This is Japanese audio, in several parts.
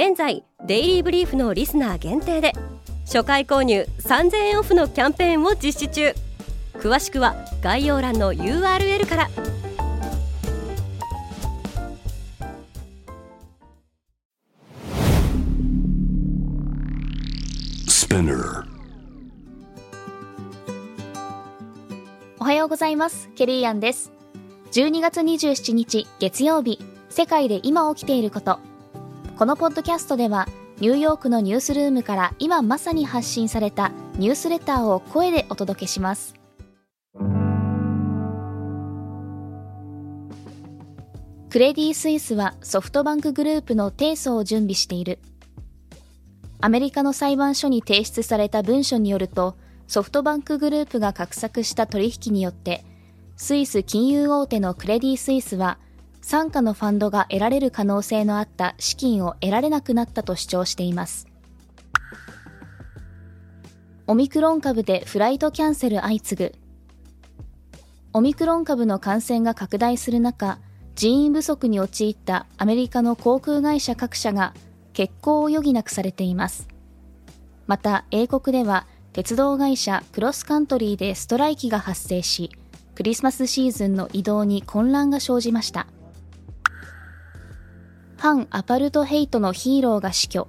現在デイリーブリーフのリスナー限定で初回購入3000円オフのキャンペーンを実施中。詳しくは概要欄の URL から。おはようございます。ケリーアンです。12月27日月曜日世界で今起きていることこのポッドキャストではニューヨークのニュースルームから今まさに発信されたニュースレターを声でお届けします。クレディ・スイスはソフトバンクグループの提訴を準備している。アメリカの裁判所に提出された文書によるとソフトバンクグループが画策した取引によってスイス金融大手のクレディ・スイスは傘下のファンドが得られる可能性のあった資金を得られなくなったと主張しています。オミクロン株でフライトキャンセル相次ぐ。オミクロン株の感染が拡大する中人員不足に陥ったアメリカの航空会社各社が欠航を余儀なくされています。また英国では鉄道会社クロスカントリーでストライキが発生しクリスマスシーズンの移動に混乱が生じました。反アパルトヘイトのヒーローが死去。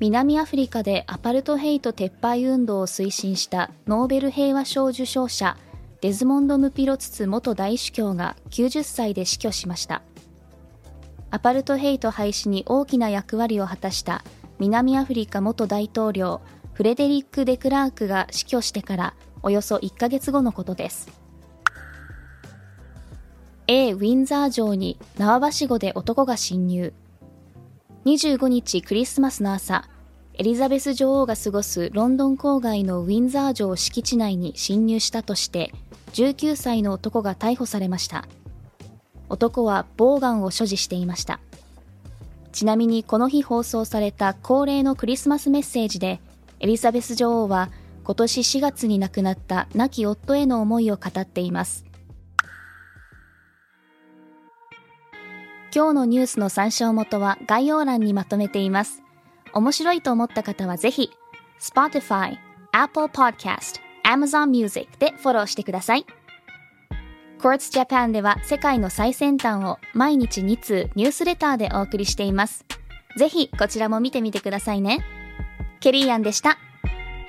南アフリカでアパルトヘイト撤廃運動を推進したノーベル平和賞受賞者デズモンド・ムピロツツ元大主教が90歳で死去しました。アパルトヘイト廃止に大きな役割を果たした南アフリカ元大統領フレデリック・デクラークが死去してからおよそ1ヶ月後のことです。A. ウィンザー城に縄ばしごで男が侵入。25日クリスマスの朝エリザベス女王が過ごすロンドン郊外のウィンザー城敷地内に侵入したとして19歳の男が逮捕されました。男はボウガンを所持していました。ちなみにこの日放送された恒例のクリスマスメッセージでエリザベス女王は今年4月に亡くなった亡き夫への思いを語っています。今日のニュースの参照元は概要欄にまとめています。面白いと思った方はぜひ、Spotify、Apple Podcast、Amazon Music でフォローしてください。Quartz Japan では世界の最先端を毎日2通ニュースレターでお送りしています。ぜひこちらも見てみてくださいね。ケリーアンでした。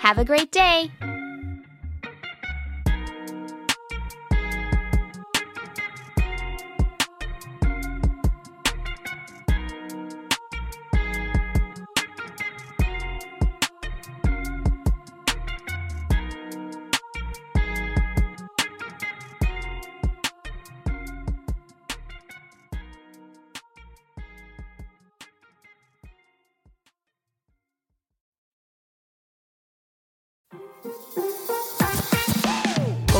Have a great day!